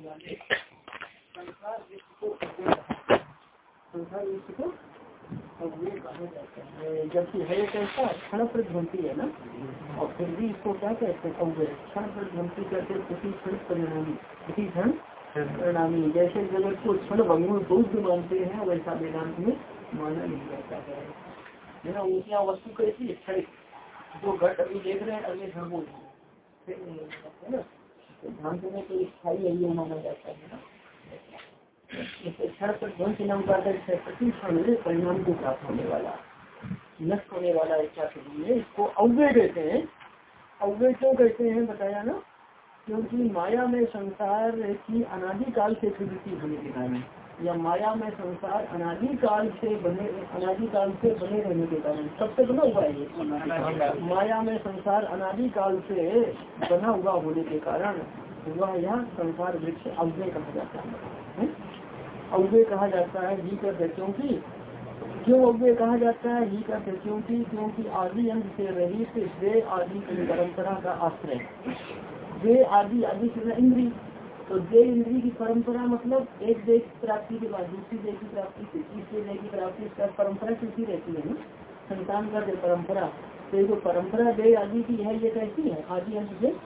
संसार विश्व को है जबकि है कैसा क्षण प्रध्वंती है ना और फिर भी इसको क्या कहते हैं अव्यय क्षण प्रध्वंती कहते हैं किसी क्षण परिणामी किसी क्षण परिणामी जैसे जगत को क्षण भंगुर बौद्ध मानते हैं वैसा वेदांत में माना नहीं जाता है है ना उनकी वस्तु कैसी है क्षणिक जो घट अभी देख रहे हैं अगले क्षण बोल है ना में तो स्थायी है माना जाता है ना क्षण पर प्रति क्षण परिणाम को प्राप्त होने वाला नष्ट होने वाला इच्छा के लिए इसको अव्यय कहते हैं अव्यय क्यों कहते हैं बताया ना क्योंकि माया में संसार की अनादिकाल से प्रवृत्ति होने के कारण या माया में संसार अनादिकाल से बने, अनादिकाल से बने रहने के कारण सबसे बना हुआ है माया में संसार अनादिकाल से बना हुआ होने के कारण वह यह संसार वृक्ष अव्यय कहा जाता है। अव्यय कहा जाता है ही कर क्योंकि क्यों अव्यय कहा जाता है ही कर क्योंकि क्योंकि आदि अंत से रहित, वे आदि की परंपरा का आश्रय। वे आदि आदि से इंद्री। तो दे इंद्री की परंपरा मतलब एक देश प्राप्ति के बाद, दूसरी देश की प्राप्ति, तीसरे देश की प्राप्ति का परंपरा कैसी रहती है संतान का जो परंपरा तो जो परंपरा दे आदि की है, ये कैसी है? आदि अंत से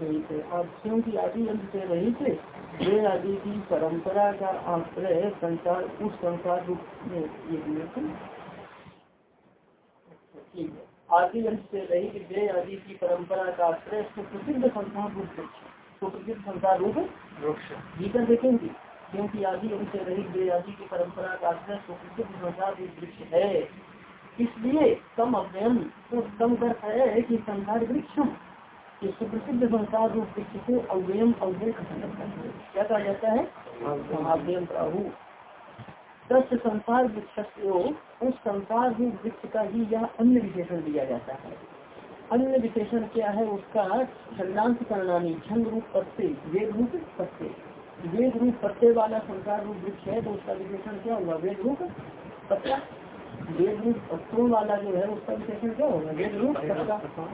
रहित है। अब क्योंकि आदि अंत से रहित वे आदि की परंपरा का आश्रय संसार, उस संसार रूप में ये आदि अंत से रहित वे आदि की परंपरा का आश्रय सुप्रसिद्ध संसार रूप सुप्रसिद्ध संसार रूप जीवन देखेंगे क्योंकि आदि अंत से रहित वे आदि की परंपरा का आश्रय सुप्रसिद्ध संसार रूप वृक्ष है। इसलिए कम अध्ययन तो कम कर है कि संसार वृक्ष सुप्रसिद्ध संसार रूप वृक्ष को अव्ययम अव्यय है। क्या कहा जाता है? अव्ययम। प्राहु दस संसार वृक्ष उस संसार रूप वृक्ष का ही यह अन्य विशेषण दिया जाता है। अन्य विशेषण क्या है उसका? छंदांश परिणामी छंद रूप पत्ते, वेद रूप पत्ते। वेद रूप पत्ते वाला संसार रूप वृक्ष है तो उसका विशेषण क्या होगा? वेद रूप पत्ता। वेद रूप पत्तों वाला जो है उसका विशेषण क्या होगा? वेद रूप पत्ता।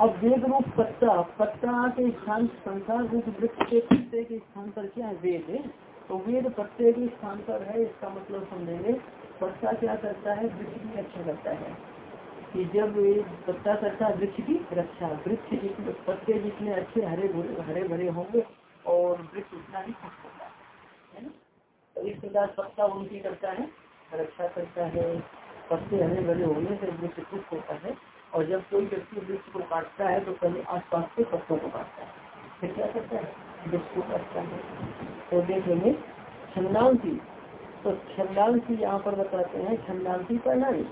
अब वेद रूप पत्ता पत्ता के स्थान, संसार रूप वृक्ष के पत्ते के स्थान पर क्या है? वेद तो वेद पत्ते के स्थान पर है, इसका मतलब समझेंगे। पत्ता क्या करता है? वृक्ष भी अच्छा करता है। कि जब पत्ता करता वृक्ष की रक्षा, वृक्ष जितने पत्ते जितने अच्छे हरे भरे हरे भरे होंगे और वृक्ष उतना ही खुश होता है ना? तो इस प्रकार पत्ता उनकी करता है, रक्षा करता है, पत्ते हरे भरे होने से वृक्ष खुश होता है। और जब कोई व्यक्ति वृक्ष को काटता है तो पहले आसपास के पत्तों को काटता है। फिर क्या करता है? वृक्ष को काटता है। तो देखेंगे छंदांसी तो छंदांसी यहाँ पर बताते हैं छंदांसी प्रणाली।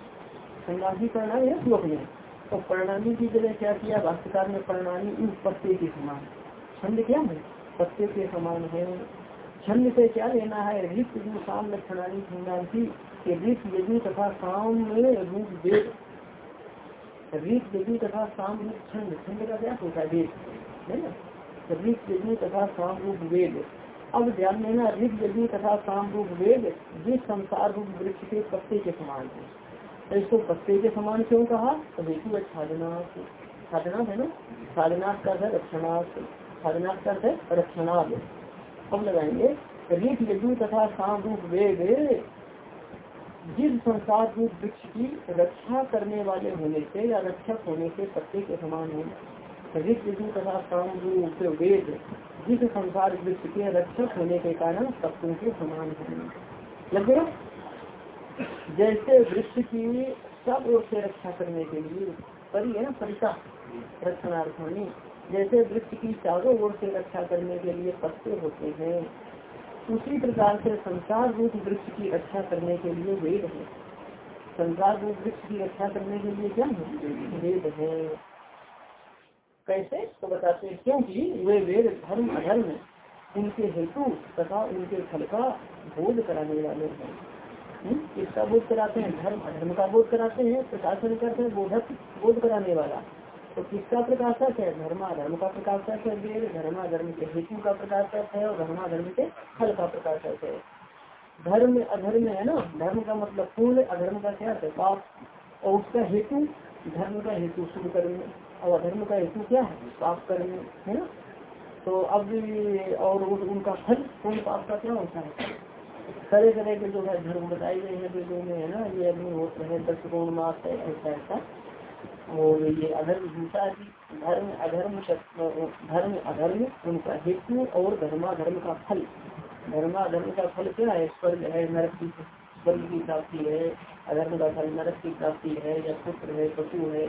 छंदांसी प्रणाली है श्लोक में। तो प्रणाली की जगह क्या किया? भाष्यकार में प्रणाली उस पत्ते के समान। छंद क्या है? पत्ते के समान है। छंद से क्या लेना है? रिक्त जो शाम लक्षणाली छंदांसी के रिक्त यदि तथा शाम रूप वेद ऋत यदि तथा शाम रूप छंद। छंद का क्या होता है? वेद है ना? ऋत यदि तथा शाम रूप वेद अब ध्यान देना ऋत यदि तथा शाम रूप वेद जिस संसार रूप वृक्ष के पत्ते के समान है। तो इसको पत्ते के समान क्यों कहा? तो हेतु है साधनाथ साधना है ना? साधनाथ का है रक्षणार्थ। साधनाथ का है रक्षणार्थ। अब लगाएँगे ऋत यदि तथा शाम रूप वेद। जिस संसार रूप वृक्ष की रक्षा करने वाले होने से या रक्षक होने से पत्ते के समान है। ऋत तथा काम रूप वेद, जिस संसार वृक्ष के रक्षक होने के कारण पत्तों के समान है। लग जैसे वृक्ष की सब ओर से रक्षा करने के लिए परी है ना, परिता रक्षणार्थानी जैसे वृक्ष की चारों ओर से रक्षा करने के लिए पत्ते होते हैं, उसी प्रकार से संसार रूप वृक्ष की रक्षा करने के लिए वेद है। संसार रूप वृक्ष की रक्षा करने के लिए क्या है? वेद है। कैसे? तो बताते हैं, क्योंकि वे वेद धर्म अधर्म उनके हेतु तथा उनके फल का बोध कराने वाले हैं। इसका बोध कराते हैं, धर्म, अधर्म का बोध कराते हैं, प्रकाशन करते हैं, बोधक बोध कराने वाला। तो किसका प्रकाशक है? धर्माधर्म का प्रकाशक है, वेद धर्माधर्म के हेतु का प्रकाशक है और धर्माधर्म के फल का प्रकाशक है। धर्म, अधर्म है ना? धर्म का मतलब पूर्ण अधर्म का क्या है? पाप। और उसका हेतु, धर्म का हेतु शुभ कर्म और अधर्म का हेतु क्या है? पाप कर्म है ना? तो अब और उनका फल पूर्ण पाप का क्या होता है? तरह तरह के जो है धर्म बताए गए हैं वेदों में है ना, ये अग्निहोत्र है दस गुण मास है, ऐसा ऐसा। और ये अधर्म, हिंसा धर्म, अधर्म धर्म, अधर्म, उनका हेतु और धर्माधर्म का फल। धर्माधर्म का फल क्या है? स्वर्ग है, नरक की, स्वर्ग की प्राप्ति है। अधर्म का फल नरक की प्राप्ति है, या पुत्र है, पशु है,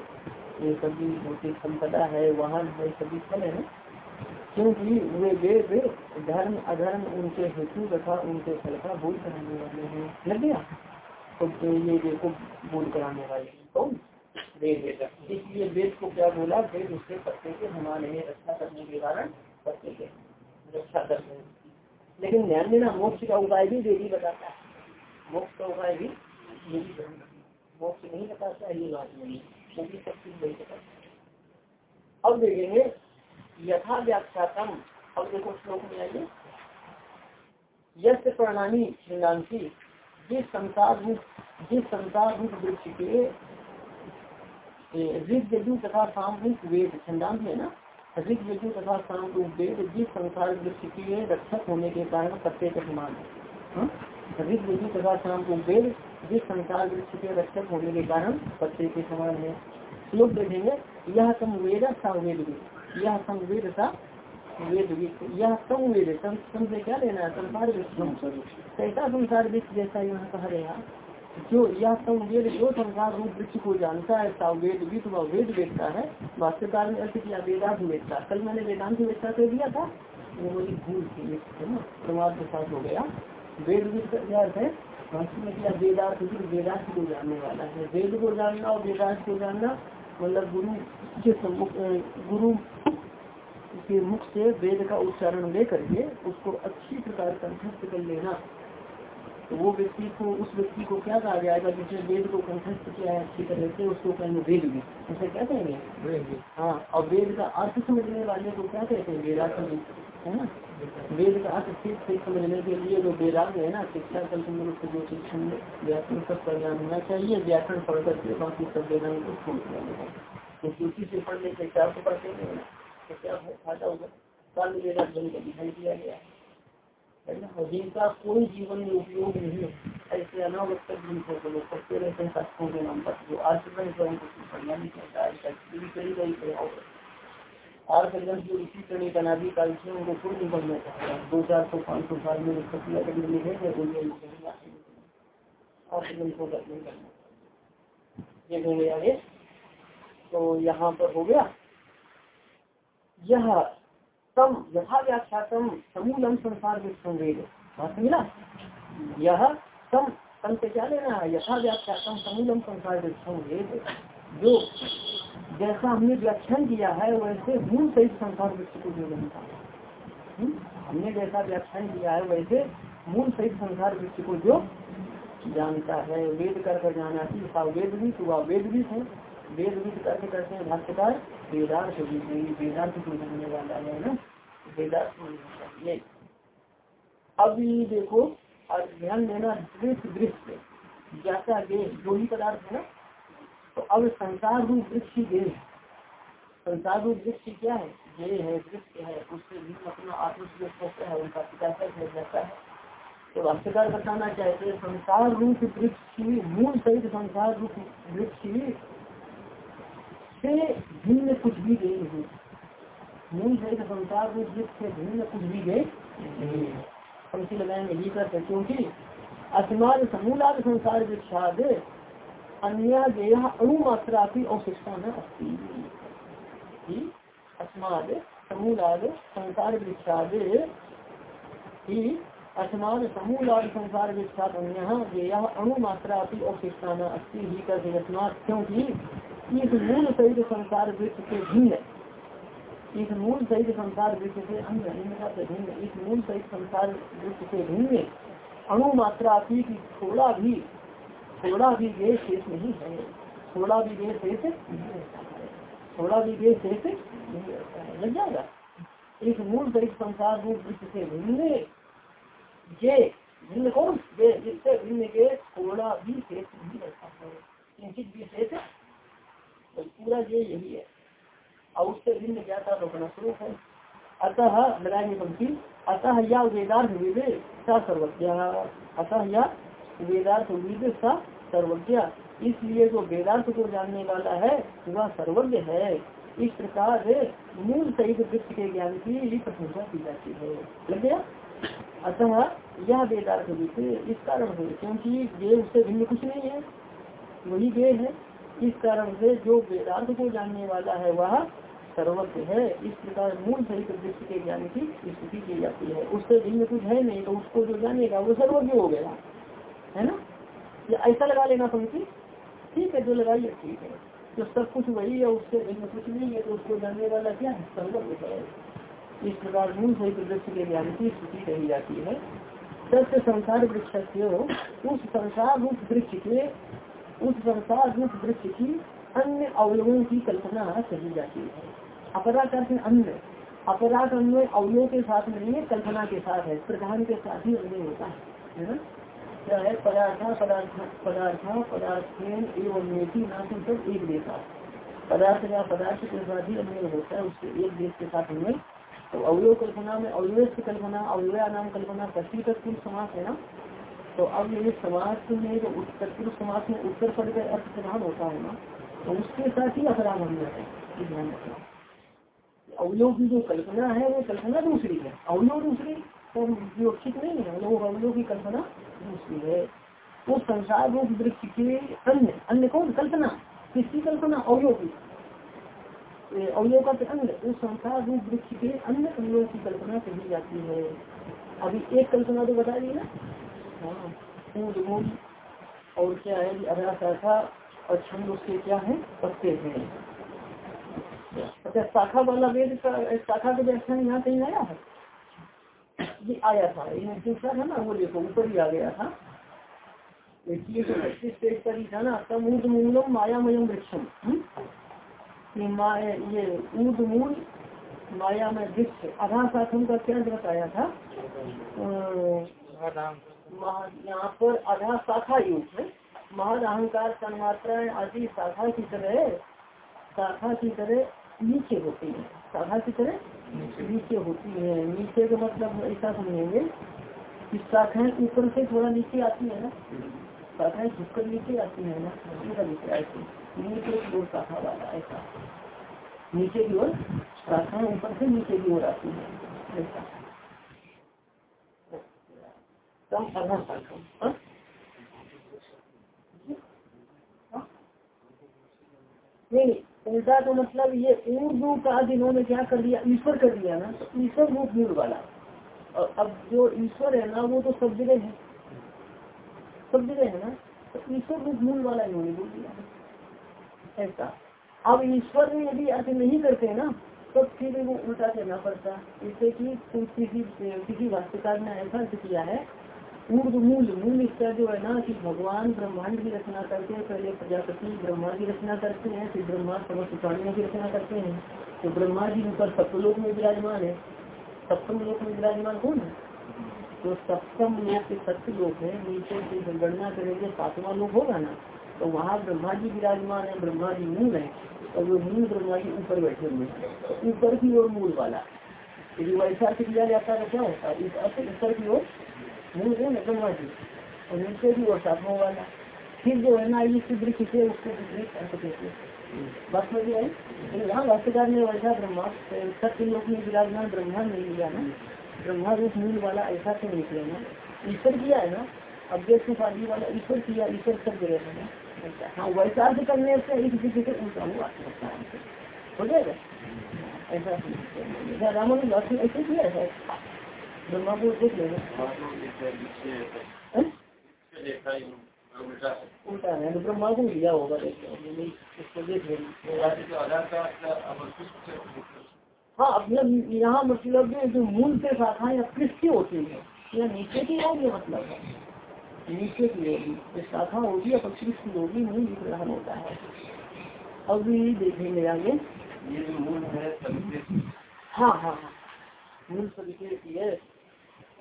ये सभी भौतिक संपदा है, वाहन है, सभी फल है ना। क्योंकि वे वेद धर्म, अधर्म उनके हेतु तथा उनके फल का बोध कराने वाले हैं। लग गया? तो ये देखो, बोध कराने वाले कौन वेद इसलिए वेद को क्या बोला? वेद उसके पत्ते के हमारे रक्षा करने के कारण पत्ते के, रक्षा करते हैं लेकिन ध्यान देना, मोक्ष का उपाय भी वेदी बताता है। मोक्ष का उपाय भी मोक्ष नहीं बताता ये बात नहीं क्योंकि सब चीज़ वही बताता अब देखेंगे यथा व्याख्यातम अब देखो श्लोक में आइए। यश प्रणामी श्रीनांसी जिस संसार जिस संसार रूप वृक्ष के ऋग यजु तथा सामूहिक वेद छंदांत है ना? ऋग यजु तथा साम रूप वेद जिस संसार वृक्ष के रक्षक होने के कारण पत्ते के समान है? ऋग तथा साम रूप वेद जिस संसार वृक्ष के रक्षक होने के कारण पत्ते के समान है। श्लोक देखेंगे, यह सम वेद वेद। यह संवेद वेद यह संवेद सम से क्या लेना है? संसार कैसा संसार वृक्ष जैसा यहाँ कहा गया जो यह संवेद जो संसार रूप वृक्ष को जानता है सावेद विद व वेद वेदता है। वास्तवकाल में अर्थ किया वेदांत वेदता। कल मैंने वेदांत वेदता से दिया था। वो मेरी भूल थी समाज के साथ हो गया। वेद का क्या अर्थ है? वास्तव में किया वेदांत वेदांत को जानने वाला है। वेद को जानना और वेदांत को जानना मतलब गुरु के सम्मुख गुरु के मुख से वेद का उच्चारण ले करके उसको अच्छी प्रकार कंठस्थ कर लेना। तो वो व्यक्ति को उस व्यक्ति को क्या कहा जाएगा जिसने वेद को कंठस्थ किया है अच्छी तरह से उसको कहेंगे वेद भी उसे क्या कहेंगे? हाँ और वेद का अर्थ समझने वाले को क्या कहते हैं? वेदार्थ है ना? वेद का अर्थ ठीक ठीक समझने के लिए जो वेदांत है ना, शिक्षा कल मनुष्य जो शिक्षण व्याकरण का ज्ञान होना चाहिए, व्याकरण पढ़ करके बाकी सब वेदांत को छोड़ दिया क्योंकि उसी से पढ़ने के चार को पढ़ते हैं तो क्या फ़ायदा होगा? काल वेदांत बन कर दिखाई दिया गया जिनका कोई जीवन में उपयोग नहीं ऐसे अनावश्यक जिनको को लोग पढ़ते रहते हैं शास्त्रों के नाम पर। जो आज स्वयं को पढ़ना नहीं चाहता है। जो काल से उनको दो चार सौ पाँच सौ साल में तो ये को ये देंगे आगे तो यहाँ पर हो गया। यह तम यथा व्याख्यातम समूलम संसार संवेद। बात मिला यह तम तम से क्या लेना है? यथा व्याख्यातम समूलम संसार संवेद। जो जैसा हमने व्याख्यान किया है वैसे मूल सहित संसार वृक्ष को जो जानता है हमने जैसा व्याख्यान किया है वैसे मूल सहित संसार वृक्ष को जो जानता है। वेद कर कर जाना था वेद भी वह वेद भी है। वेद भी करके करते हैं भाष्यकार वेदार्थ वेदार्थ को जानने वाला है ना? वेदार्थ ये अब ये देखो और ध्यान देना दृश्य दृश्य जैसा जो ही पदार्थ है ना तो अब संसार रूप वृक्ष देह संसार रूप वृक्ष क्या है? ये है दृश्य है, उससे भी अपना आत्मस्वरूप होता है, उनका पिता है जाता है। तो भाष्यकार बताना चाहते हैं, संसार रूप वृक्ष मूल सहित संसार रूप वृक्ष से भिन्न कुछ भी गए नहीं मूल सहित संसार रूप वृक्ष से भिन्न कुछ भी गए पंक्ति लगाएँगे ये करते क्योंकि अस्माद समूलाद संसार वृक्षाद अन्य देय अणुमात्रा की अवशिष्टा न अस्ती। अस्माद समूलाद संसार वृक्षाद ही समूलाद संसार वृक्षाद अन्य की अवशिष्टा न अस्ती। ही अस्मात क्योंकि इस मूल सहित संसार वृक्ष के भिन्न। इस मूल सहित संसार वृक्ष से अन्य भिन्न। इस मूल सहित संसार वृक्ष से भिन्न अणु मात्रा की थोड़ा भी थोड़ा भी गे शेष नहीं है। थोड़ा भी गे शेष थोड़ा भी गे शेष नहीं रहता है। लग जाएगा। इस मूल सहित संसार रूप वृक्ष से भिन्न ये भिन्न कौन? जिससे भिन्न के थोड़ा भी शेष नहीं रहता है। किंचित भी शेष तो पूरा ये यही है। और उससे भिन्न क्या था? तो अपना स्वरूप है। अतः लगाएँगे पंक्ति, अतः या वेदार्थ विदे सा सर्वज्ञ, अतः या वेदार्थ विद सा सर्वज्ञ। इसलिए जो वेदार्थ को जानने वाला है, वह सर्वज्ञ है। इस प्रकार मूल सहित वृक्ष के ज्ञान की प्रशंसा की जाती है। अतः यह वेदार्थ विद इस कारण है, क्योंकि वे उससे भिन्न कुछ नहीं है। वही वे है। इस कारण से जो वेदांत को जानने वाला है, वह सर्वज्ञ है। इस प्रकार मूल सहित दृष्टि के ज्ञान की स्थिति की जाती है। उससे भिन्न कुछ है नहीं तो उसको जो जानेगा, वो सर्वज्ञ हो गया। है ना? या ऐसा लगा लेना पंक्ति? ठीक है, जो लगाइए ठीक है। तो सब कुछ वही है, उससे भिन्न कुछ नहीं है तो उसको जानने वाला क्या है? सर्वज्ञ है इस प्रकार मूल सहित दृष्टि के ज्ञान की स्थिति कही जाती है। सत्य संसार वृक्ष उस संसार रूप वृक्ष के, उस संसार रूप वृक्ष की अन्य अवयवों की कल्पना कही जाती है। अपरा करते अन्य अपरा अन्य अवयव के साथ नहीं है कल्पना के साथ है, प्रधान के साथ ही अन्य होता है ना? क्या है? पदार्था, पदार्थ पदार्था पदार्थ एवं नाम सब एक देता पदार्थ का पदार्थ के साथ ही अन्य होता है, उसके एक देश के साथ अन्य तो अवयव कल्पना में अवयव कल्पना अवयव नाम कल्पना कथी तक समास है ना? तो अब ये समाज में जो उत्तर समाज में उत्तर पद का अर्थ प्रधान होता है ना तो उसके साथ ही अपराध बन जाता है। ध्यान रखना। अवयोग की जो कल्पना है, वो कल्पना दूसरी है। अवयोग दूसरी तो विवक्षित नहीं है लोग अवयोग की कल्पना दूसरी है। वो संसार रूप वृक्ष के अन्य अन्य कौन? कल्पना। किसकी कल्पना? अवयोग की। अवयोग का अन्य उस संसार रूप वृक्ष के अन्य अवयोग की कल्पना कही जाती है। अभी एक कल्पना तो बता दी ना? हाँ और क्या है? अगला शाखा और छंद उसके क्या है? पत्ते हैं। अच्छा शाखा वाला वेद का, शाखा का व्याख्यान यहाँ कहीं आया है? ये आया था। ये दूसरा था ना, वो देखो, ऊपर ही आ गया था। ये तो पच्चीस पेज पर ही था ना। तमूद मूलम, मायामयम वृक्षम। हम्म? ये ऊद मूल माया में वृक्ष। आधा साधन का क्या बताया था? यहाँ पर आधा शाखा युग है। महद अहंकार, तन्मात्राएँ आदि शाखा की तरह, शाखा की तरह नीचे होती है। शाखा की तरह नीचे होती है। नीचे का मतलब ऐसा समझेंगे कि शाखाएँ ऊपर से थोड़ा नीचे आती है ना? शाखाएँ झुककर नीचे आती है ना? नीचे नीचे ऐसे नीचे की ओर शाखा वाला, ऐसा। नीचे की ओर शाखाएँ ऊपर से नीचे की ओर आती है। ऐसा। कम शाखा नहीं उल्टा तो मतलब ये उर्दू का जिन्होंने क्या कर दिया, ईश्वर कर दिया ना तो ईश्वर रूप मूल वाला और अब जो ईश्वर है ना, वो तो सब जगह है। सब जगह है ना तो ईश्वर रूप मूल वाला इन्होंने बोल दिया। ऐसा। अब ईश्वर में यदि अर्थ नहीं करते ना तो फिर वो उल्टा करना पड़ता। जैसे कि किसी किसी वास्तुकार ने ऐसा अर्थ किया है ऊर्द मूल मूल इसका जो है ना कि भगवान ब्रह्मांड की रचना करते हैं, पहले प्रजापति ब्रह्मा की रचना करते हैं, फिर ब्रह्मा समस्त प्राणियों की रचना करते हैं। तो ब्रह्मा जी ऊपर सप्तलोक में विराजमान है। सप्तम लोक में विराजमान कौन है? तो सप्तम लोक के सत्य लोक है नीचे की गणना करेंगे, सातवां लोक होगा ना तो वहाँ ब्रह्मा जी विराजमान है ब्रह्मा जी मूल है, और वो मूल ब्रह्मा जी ऊपर बैठे हुए तो ऊपर की ओर मूल वाला। यदि वैसा से किया जाता है क्या होता है? ऊपर की ओर मूल है ना ब्रह्मा जी और नीचे भी और साधनों वाला फिर जो है ना ये शुद्र किसे बात आई यहाँ भाष्यकार ने वैसा ब्रह्मा सत्य में विराजमान ब्रह्मा नहीं लिया ना ब्रह्मा रूप मूल वाला ऐसा तो निकले ना ईश्वर किया है ना अव्यक्त उपाधि वाला ईश्वर किया ईश्वर सब जगह है ना हाँ वैसा अर्थ करने से इस किसी से उल्टा हुआ हो जाएगा ऐसा ऐसे किया है ब्रह्मा को देख लिया होगा हाँ। मतलब यहाँ मतलब जो मूल के शाखाएँ या पृष्ठ होती है या नीचे की होगी मतलब नीचे की होगी शाखा होगी या पृष्ठ की होगी मूल ग्रहण होता है अब भी देखेंगे आगे ये है हाँ हाँ मूल सविशेष है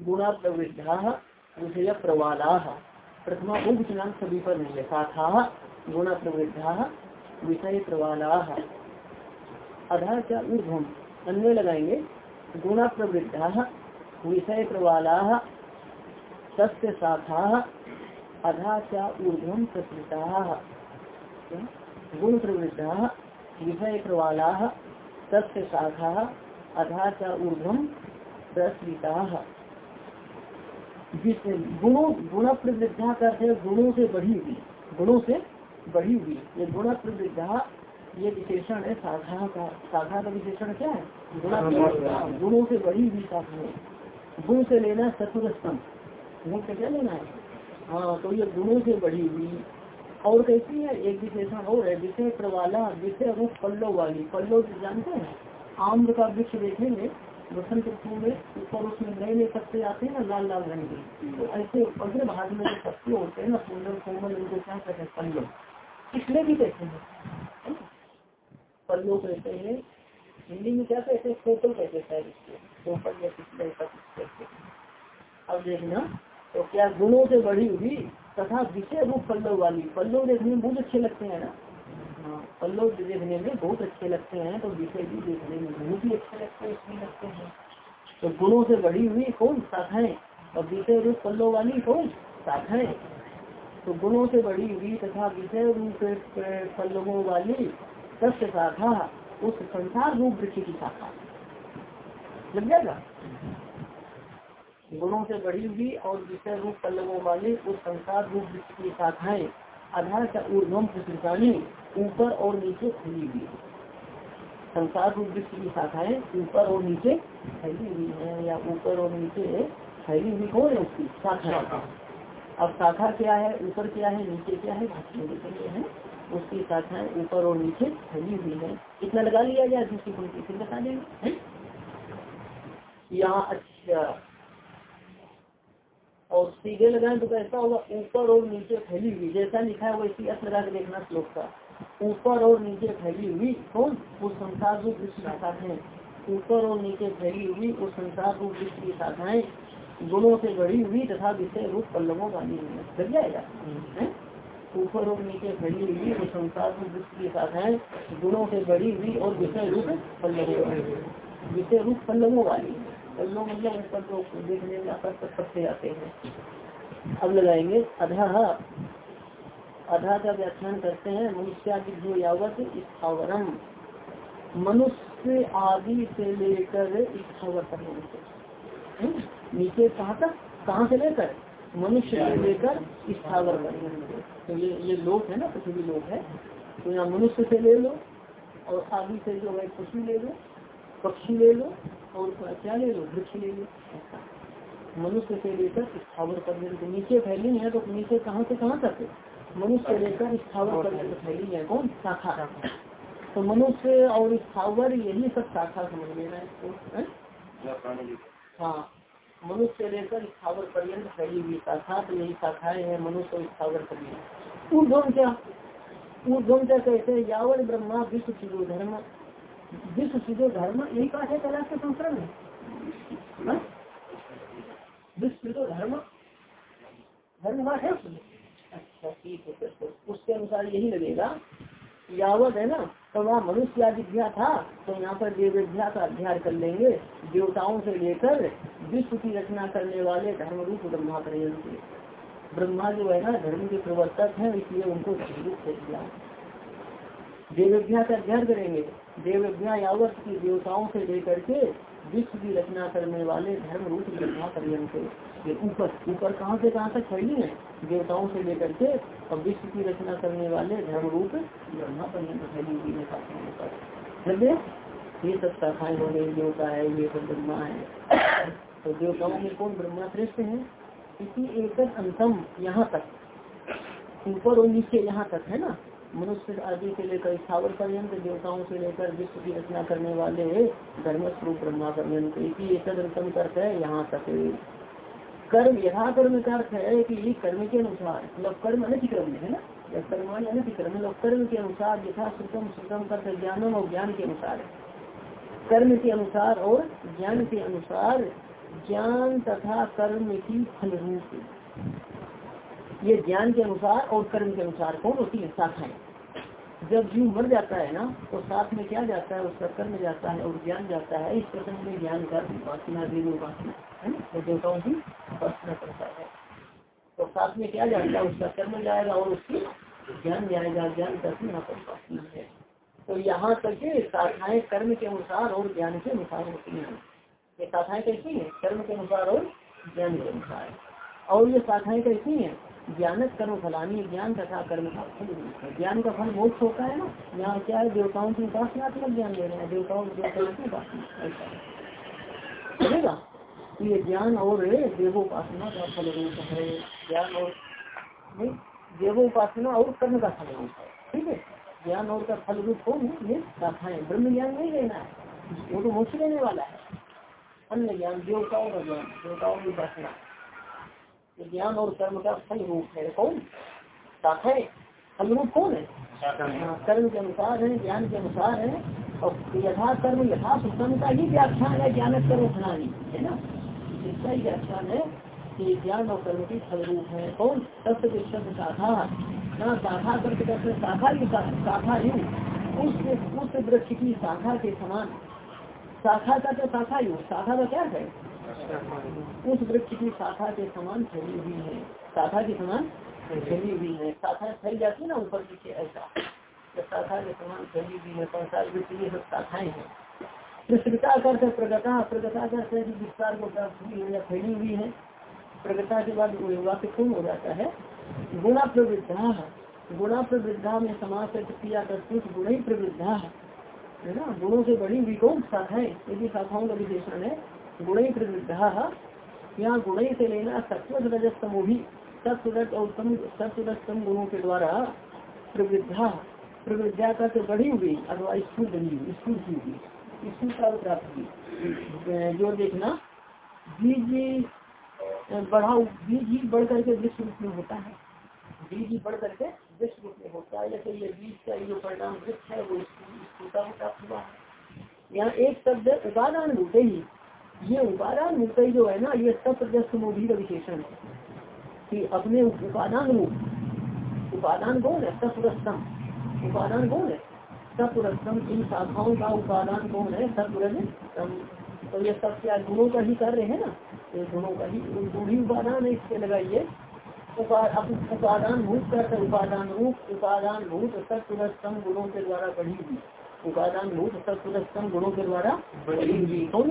शाखाः गुणप्रवृद्धाः विषय प्रवालाः। प्रथमा उपचनांग सभी पर नहीं है शाखा गुण प्रवृद्धा, विषय प्रवालाः। अधा च ऊर्ध्वम अन्य लगाएँगे। गुण प्रवृद्धा, विषय प्रवालाः तस्य शाखा अधा च ऊर्ध्वम प्रसृता। गुण प्रवृद्धा, विषय प्रवालाः तस्य शाखा अधा च ऊर्ध्वम प्रसृता। गुणों गुण प्रवृद्धा करते गुणों से बढ़ी हुई गुणों से बढ़ी हुई ये गुण प्रवृद्धा ये विशेषण है शाखा का शाखा का विशेषण क्या है? गुण गुणों से बढ़ी हुई शाखा गुण से लेना चतुरस्तम गुण से क्या लेना है? हाँ तो ये गुणों से बढ़ी हुई। और कैसी है? एक विशेषण और है विषय प्रवाला विषय रूप पल्लो वाली। पल्लो जानते हैं? आम्र का वृक्ष देखेंगे। वसंत ऋतु में ऊपर उसमें नए नए पत्ते आते हैं ना, लाल लाल रंग के। तो ऐसे अग्र भाग में जो पत्ते होते हैं ना, सुंदर, कोमल, उनको क्या कहते हैं? पल्लो इसलिए भी कहते हैं। पल्लो कहते हैं। हिंदी में क्या कहते हैं? टोटल कहते हैं शायद या पिछले अब देखना तो क्या गुणों से बढ़ी हुई तथा विषय रूप पल्लव वाली। पल्लव देखने में बहुत अच्छे लगते हैं ना। पल्लव देखने में बहुत अच्छे लगते हैं तो विषय भी देखने में बहुत ही अच्छे लगते हैं लगते हैं। तो गुणों से बढ़ी हुई कौन शाखाएँ और विषय रूप पल्लव वाली कौन शाखाएँ तो गुणों से बढ़ी हुई तथा विषय रूप पल्लवों वाली सत्य शाखा उस संसार रूप वृक्ष की शाखा। लग जाएगा? गुणों से बढ़ी हुई और विषय रूप पल्लवों वाली उस संसार रूप वृक्ष की शाखाएँ आधार का ऊर्धम प्रकृतानी ऊपर और नीचे फैली हुई संसार रूप वृक्ष की शाखाएँ ऊपर और नीचे फैली हुई है या ऊपर और नीचे फैली हुई कौन है उसकी शाखा। अब शाखा क्या है ऊपर क्या है नीचे क्या है है। उसकी शाखाएँ ऊपर और नीचे फैली हुई है। इतना लगा लिया जाए दूसरी पंक्ति फिर बता देंगे। यहाँ अच्छा। और सीधे लगाए तो कैसा होगा, ऊपर और नीचे फैली हुई, जैसा लिखा है वैसी अर्थ लगा के देखना श्लोक का। ऊपर और नीचे फैली हुई, कौन? उस संसार रूप विश्व शाखाएँ। ऊपर और नीचे फैली हुई उस संसार रूप विश्व की शाखाएँ। गुणों से बढ़ी हुई तथा विषय रूप पल्लवों वाली हुई लग जाएगा? ऊपर और नीचे फैली हुई उस संसार रूप विश्व की शाखाएँ। गुणों से बढ़ी हुई और विषय रूप पल्लवों वाली विषय रूप पल्लवों वाली पल्लो मतलब ऊपर जो देखने में आकर आते हैं। अब लगाएँगे। अधा अधा का व्याख्यान करते हैं मनुष्यादि जो यावत स्थावरम, मनुष्य आदि से लेकर स्थावर करने से नीचे कहाँ तक? कहाँ से लेकर? मनुष्य से लेकर स्थावर करने तो ये ये लोक है ना, पृथ्वी लोक है। तो यहाँ मनुष्य से ले लो और आदि से जो है पशु ले लो, पक्षी ले लो और क्या ले लो? वृक्ष ले लो। मनुष्य से लेकर स्थावर करने तो नीचे फैली है तो नीचे कहाँ से कहाँ तक मनुष्य लेकर स्थावर करने तो फैली है। कौन? शाखा। तो मनुष्य और स्थावर यही सब शाखा समझ लेना है? हाँ। मनुष्य लेकर स्थावर पर्यंत फैली हुई शाखा तो यही शाखाएँ है मनुष्य और स्थावर पर्यंत ऊर्धम क्या? ऊर्धम क्या कहते हैं? यावर ब्रह्मा विश्व धर्म विश्व सिद्धो धर्म, यही कहा है कैलाश के संस्करण में। विश्व धर्म धर्म है उसमें। अच्छा ठीक है तो उसके अनुसार यही लगेगा यावत है ना तो वहाँ मनुष्य आदिध्या था तो यहाँ पर देवध्या का अध्ययन कर लेंगे, देवताओं से लेकर विश्व की रचना करने वाले धर्म रूप ब्रह्मा पर्यंत ब्रह्मा जो है ना, धर्म के प्रवर्तक है, इसलिए उनको धर्म रूप से दिया देवज्ञा का अध्ययन करेंगे। देवज्ञा यावत की देवताओं से लेकर के विश्व की रचना करने वाले धर्म रूप ब्रह्मा पर्यंत ये ऊपर ऊपर कहाँ से, कहाँ तक फैली है? देवताओं से लेकर के और विश्व की रचना करने वाले धर्म रूप ब्रह्मा पर्यंत फैली हुई है लगे ये सब शाखाएँ हो गई देवता है, ये सब ब्रह्मा है। तो देवताओं में कौन ब्रह्मा श्रेष्ठ है? इसी एक अंतम यहाँ तक। ऊपर और नीचे यहाँ तक, है ना? मनुष्य आदि से लेकर स्थावर पर्यंत, देवताओं से लेकर विश्व की रचना करने वाले धर्म स्वरूप ब्रह्मा पर्यंत इसी एकम करते है, यहाँ तक कर्म यथा कर्म का अर्थ है कि कर्म के अनुसार मतलब कर्म अनतिक्रम है ना? या कर्माणी अनतिक्रम मतलब कर्म के अनुसार यथा श्रुतम श्रुतम करते ज्ञानम और ज्ञान के अनुसार कर्म के अनुसार और ज्ञान के अनुसार, ज्ञान तथा कर्म की फल रूप ये ज्ञान के अनुसार और कर्म के अनुसार कौन होती है? शाखाएँ जब जीव मर जाता है ना तो साथ में क्या जाता है? उसका कर्म जाता है और ज्ञान जाता है। इस प्रसंग में ज्ञान का उपासना, देवी उपासना, है तो देवताओं की उपासना करता है। तो साथ में क्या जाता है उसका कर्म जाएगा और उसकी ज्ञान जाएगा। ज्ञान करके यहाँ पर उपासना है। तो यहाँ तक शाखाएँ कर्म के अनुसार और ज्ञान के अनुसार होती है। ये शाखाएँ कैसी है? कर्म के अनुसार और ज्ञान के अनुसार। और ये शाखाएँ कैसी है ज्ञान कर्म फलानी, ज्ञान तथा कर्म का फल ज्ञान का फल मोक्ष होता है ना, यहाँ क्या है, देवताओं की उपासनात्मक ज्ञान ले रहे हैं, देवताओं की उपासना तो ये ज्ञान और देवोपासना का फल रूप है, ज्ञान और देवोपासना और कर्म का फल रूप है। ठीक है? ज्ञान और का फल रूप हो? ये शाखाएँ। ब्रह्म ज्ञान नहीं लेना है, वो तो मोक्ष लेने वाला है। अन्य ज्ञान, देवताओं का ज्ञान, देवताओं की उपासना। ज्ञान और कर्म का फल रूप है। कौन? शाखा फल रूप कौन है? हाँ, कर्म के अनुसार है ज्ञान के अनुसार है। और यथा कर्म यथा सुखम का ही व्याख्यान है ज्ञान कर्म फलानी है ना? इसका ही व्याख्यान है कि ज्ञान और कर्म की फल रूप है। कौन? तत्व विश्व शाखा ना शाखा करके कहते शाखा की शाखा ही उस उस वृक्ष की शाखा के समान। शाखा का तो शाखा ही शाखा का क्या है? उस वृक्ष की शाखा के समान फैली हुई है। शाखा के समान फैली हुई है। शाखा फैल जाती है ना ऊपर पीछे ऐसा। शाखा के समान फैली हुई है संसार वृक्ष ये सब शाखाएँ हैं। प्रगता प्रगता विस्तार को प्राप्त हुई है या फैली हुई है। प्रगता के बाद वाक्य हो जाता है। गुणा प्रवृद्धा गुणा प्रवृद्धा में समाज से क्रिया गुण ही प्रवृद्धा है। ना? गुणों से बड़ी कौन शाखाएँ। यदि शाखाओं का विशेषण है। गुण प्रवृद्धा यहाँ गुण से लेना सत्व रजस्तमो भी सत्वरज और सत्वरजतम गुणों के द्वारा प्रवृद्धा प्रवृद्धा का तो बढ़ी हुई अथवा स्कूल बनी हुई स्कूल की हुई स्कूल का प्राप्त हुई जो देखना बीज बढ़ा बीज ही बढ़ करके विश्व रूप में होता है बीज ही बढ़ करके विश्व रूप में होता है जैसे ये बीज का जो परिणाम वृक्ष है वो स्कूल का प्राप्त हुआ है यहाँ एक शब्द उपादान होते ही ये उपादान मुक्ति जो है ना, ये सप्रजस्त मोदी का विशेषण है। कि अपने उपादान रूप उपादान कौन है? सपुरस्तम उपादान कौन है? सपुरस्तम इन शाखाओं का उपादान कौन है? सपुरजतम तो ये सब क्या गुणों का ही कार्य है ना? ये गुणों का ही, गुण ही उपादान है इसके लगाइए। उपादान भूत कर उपादान रूप, उपादान भूत सत्पुरस्तम गुणों के द्वारा बढ़ी हुई उपादान भूत सत्पुरस्तम गुणों के द्वारा कौन